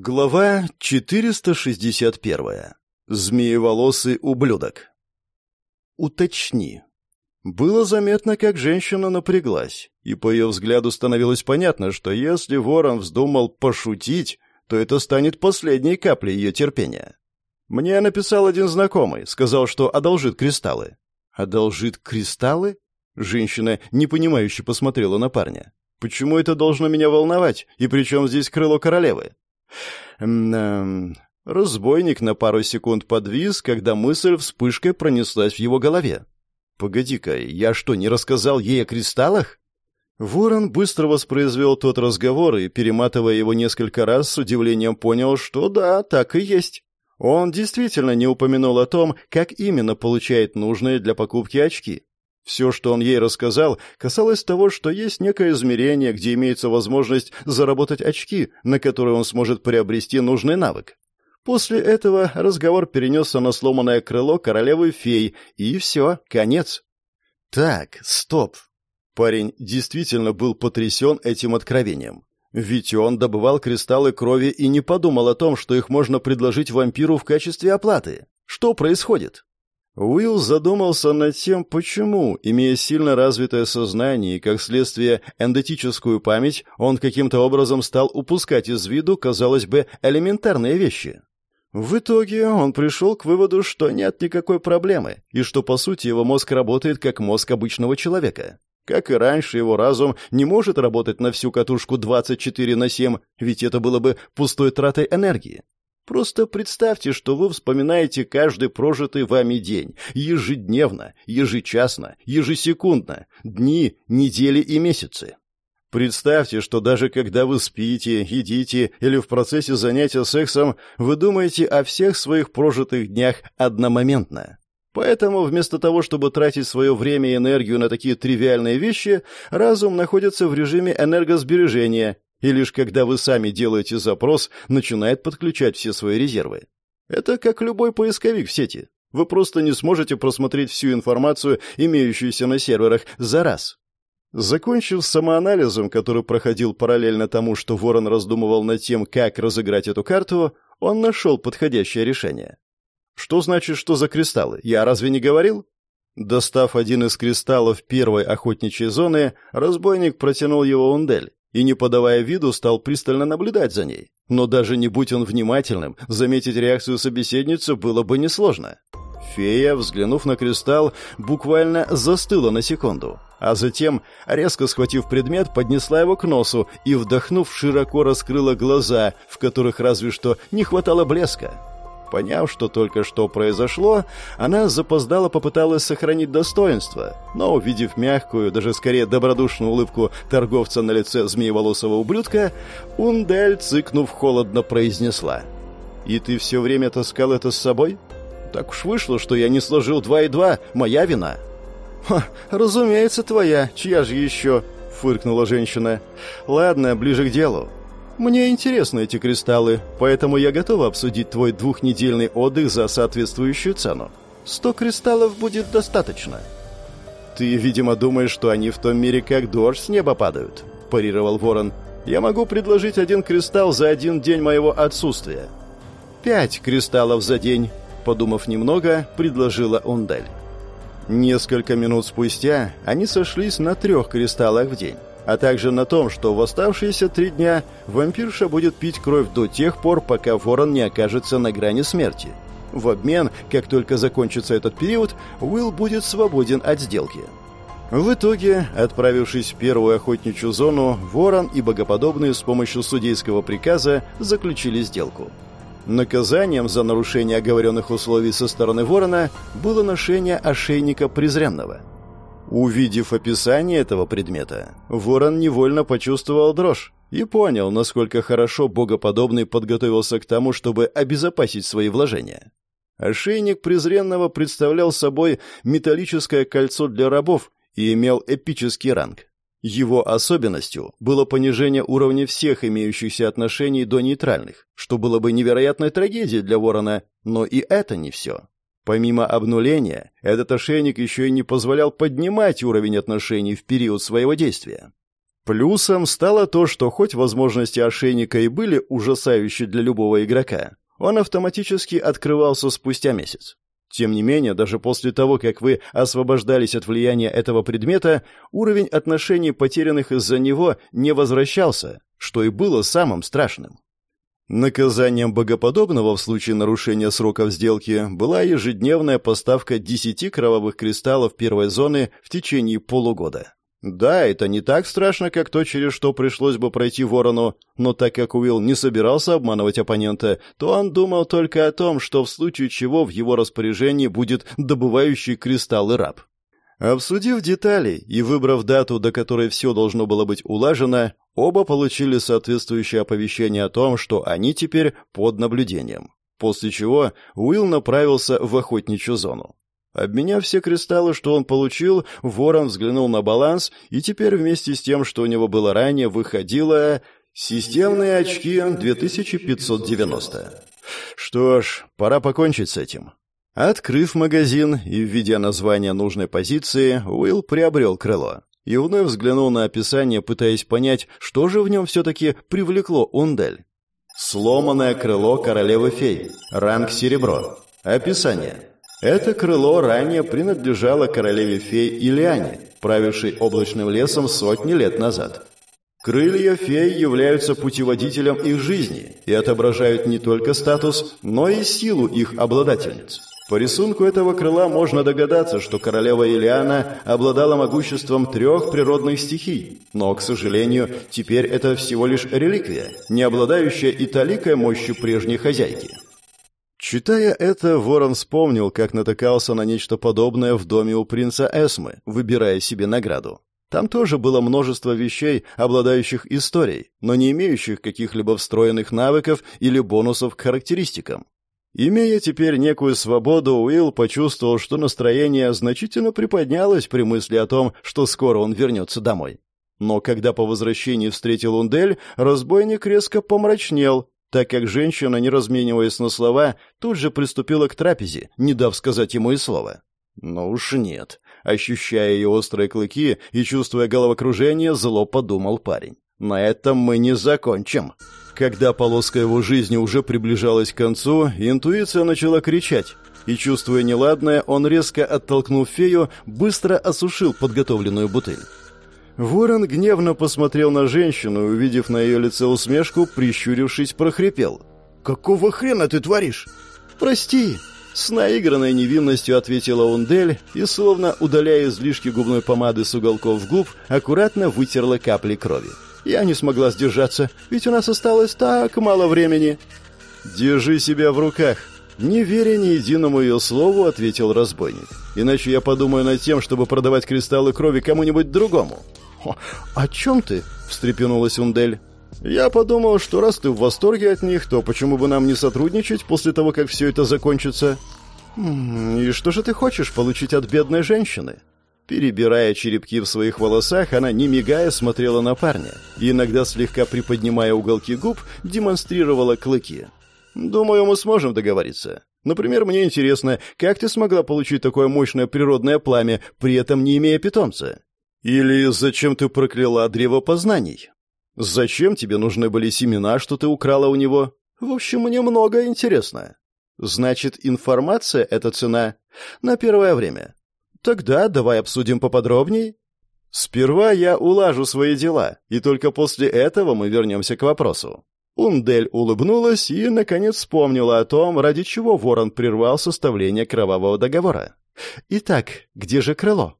Глава 461. Змееволосый ублюдок. Уточни. Было заметно, как женщина напряглась, и по ее взгляду становилось понятно, что если ворон вздумал пошутить, то это станет последней каплей ее терпения. Мне написал один знакомый, сказал, что одолжит кристаллы. Одолжит кристаллы? Женщина непонимающе посмотрела на парня. Почему это должно меня волновать? И при чем здесь крыло королевы? Эм, разбойник на пару секунд подвис, когда мысль вспышкой пронеслась в его голове. «Погоди-ка, я что, не рассказал ей о кристаллах?» Ворон быстро воспроизвел тот разговор и, перематывая его несколько раз, с удивлением понял, что да, так и есть. Он действительно не упомянул о том, как именно получает нужные для покупки очки. Все, что он ей рассказал, касалось того, что есть некое измерение, где имеется возможность заработать очки, на которые он сможет приобрести нужный навык. После этого разговор перенесся на сломанное крыло королевы фей, и все, конец. Так, стоп. Парень действительно был потрясен этим откровением. Ведь он добывал кристаллы крови и не подумал о том, что их можно предложить вампиру в качестве оплаты. Что происходит? Уилл задумался над тем, почему, имея сильно развитое сознание и, как следствие, эндетическую память, он каким-то образом стал упускать из виду, казалось бы, элементарные вещи. В итоге он пришел к выводу, что нет никакой проблемы, и что, по сути, его мозг работает как мозг обычного человека. Как и раньше, его разум не может работать на всю катушку 24 на 7, ведь это было бы пустой тратой энергии. Просто представьте, что вы вспоминаете каждый прожитый вами день, ежедневно, ежечасно, ежесекундно, дни, недели и месяцы. Представьте, что даже когда вы спите, едите или в процессе занятия сексом, вы думаете о всех своих прожитых днях одномоментно. Поэтому вместо того, чтобы тратить свое время и энергию на такие тривиальные вещи, разум находится в режиме энергосбережения и лишь когда вы сами делаете запрос, начинает подключать все свои резервы. Это как любой поисковик в сети. Вы просто не сможете просмотреть всю информацию, имеющуюся на серверах, за раз. Закончив самоанализом, который проходил параллельно тому, что Ворон раздумывал над тем, как разыграть эту карту, он нашел подходящее решение. Что значит, что за кристаллы? Я разве не говорил? Достав один из кристаллов первой охотничьей зоны, разбойник протянул его Ундель и, не подавая виду, стал пристально наблюдать за ней. Но даже не будь он внимательным, заметить реакцию собеседницы было бы несложно. Фея, взглянув на кристалл, буквально застыла на секунду, а затем, резко схватив предмет, поднесла его к носу и, вдохнув, широко раскрыла глаза, в которых разве что не хватало блеска. Поняв, что только что произошло, она запоздала попыталась сохранить достоинство, но, увидев мягкую, даже скорее добродушную улыбку торговца на лице змееволосого ублюдка, Ундель, цыкнув, холодно произнесла. «И ты все время таскал это с собой? Так уж вышло, что я не сложил два и два, моя вина». «Ха, разумеется, твоя, чья же еще?» — фыркнула женщина. «Ладно, ближе к делу. Мне интересны эти кристаллы, поэтому я готова обсудить твой двухнедельный отдых за соответствующую цену. Сто кристаллов будет достаточно. Ты, видимо, думаешь, что они в том мире как дождь с неба падают, парировал Ворон. Я могу предложить один кристалл за один день моего отсутствия. Пять кристаллов за день, подумав немного, предложила Ундель. Несколько минут спустя они сошлись на трех кристаллах в день а также на том, что в оставшиеся три дня вампирша будет пить кровь до тех пор, пока ворон не окажется на грани смерти. В обмен, как только закончится этот период, Уилл будет свободен от сделки. В итоге, отправившись в первую охотничью зону, Ворон и Богоподобные с помощью судейского приказа заключили сделку. Наказанием за нарушение оговоренных условий со стороны Ворона было ношение ошейника презренного – Увидев описание этого предмета, Ворон невольно почувствовал дрожь и понял, насколько хорошо богоподобный подготовился к тому, чтобы обезопасить свои вложения. Ошейник презренного представлял собой металлическое кольцо для рабов и имел эпический ранг. Его особенностью было понижение уровня всех имеющихся отношений до нейтральных, что было бы невероятной трагедией для Ворона, но и это не все. Помимо обнуления, этот ошейник еще и не позволял поднимать уровень отношений в период своего действия. Плюсом стало то, что хоть возможности ошейника и были ужасающие для любого игрока, он автоматически открывался спустя месяц. Тем не менее, даже после того, как вы освобождались от влияния этого предмета, уровень отношений, потерянных из-за него, не возвращался, что и было самым страшным. Наказанием богоподобного в случае нарушения сроков сделки была ежедневная поставка 10 кровавых кристаллов первой зоны в течение полугода. Да, это не так страшно, как то, через что пришлось бы пройти ворону, но так как Уилл не собирался обманывать оппонента, то он думал только о том, что в случае чего в его распоряжении будет добывающий кристаллы раб. Обсудив детали и выбрав дату, до которой все должно было быть улажено, оба получили соответствующее оповещение о том, что они теперь под наблюдением. После чего Уилл направился в охотничью зону. Обменяв все кристаллы, что он получил, Ворон взглянул на баланс, и теперь вместе с тем, что у него было ранее, выходило «Системные очки 2590». Что ж, пора покончить с этим. Открыв магазин и введя название нужной позиции, Уилл приобрел крыло и вновь взглянул на описание, пытаясь понять, что же в нем все-таки привлекло Ундель. «Сломанное крыло королевы-фей. Ранг серебро. Описание. Это крыло ранее принадлежало королеве-фей Ильяне, правившей облачным лесом сотни лет назад. Крылья фей являются путеводителем их жизни и отображают не только статус, но и силу их обладательниц. По рисунку этого крыла можно догадаться, что королева Илиана обладала могуществом трех природных стихий, но, к сожалению, теперь это всего лишь реликвия, не обладающая и таликой мощью прежней хозяйки. Читая это, Ворон вспомнил, как натыкался на нечто подобное в доме у принца Эсмы, выбирая себе награду. Там тоже было множество вещей, обладающих историей, но не имеющих каких-либо встроенных навыков или бонусов к характеристикам. Имея теперь некую свободу, Уилл почувствовал, что настроение значительно приподнялось при мысли о том, что скоро он вернется домой. Но когда по возвращении встретил Ундель, разбойник резко помрачнел, так как женщина, не размениваясь на слова, тут же приступила к трапезе, не дав сказать ему и слова. Но уж нет. Ощущая ее острые клыки и чувствуя головокружение, зло подумал парень. На этом мы не закончим. Когда полоска его жизни уже приближалась к концу, интуиция начала кричать. И, чувствуя неладное, он, резко оттолкнув фею, быстро осушил подготовленную бутыль. Ворон гневно посмотрел на женщину и, увидев на ее лице усмешку, прищурившись, прохрипел. «Какого хрена ты творишь?» «Прости!» С наигранной невинностью ответила Ундель и, словно удаляя излишки губной помады с уголков губ, аккуратно вытерла капли крови. «Я не смогла сдержаться, ведь у нас осталось так мало времени». «Держи себя в руках!» Не веря ни единому ее слову, ответил разбойник. «Иначе я подумаю над тем, чтобы продавать кристаллы крови кому-нибудь другому». «О чем ты?» — встрепенулась Ундель. «Я подумал, что раз ты в восторге от них, то почему бы нам не сотрудничать после того, как все это закончится?» «И что же ты хочешь получить от бедной женщины?» Перебирая черепки в своих волосах, она, не мигая, смотрела на парня и, иногда слегка приподнимая уголки губ, демонстрировала клыки. «Думаю, мы сможем договориться. Например, мне интересно, как ты смогла получить такое мощное природное пламя, при этом не имея питомца? Или зачем ты прокляла древо познаний? Зачем тебе нужны были семена, что ты украла у него? В общем, мне много интересно. Значит, информация — это цена на первое время. Тогда давай обсудим поподробней. Сперва я улажу свои дела, и только после этого мы вернемся к вопросу. Ундель улыбнулась и, наконец, вспомнила о том, ради чего Ворон прервал составление кровавого договора. «Итак, где же крыло?»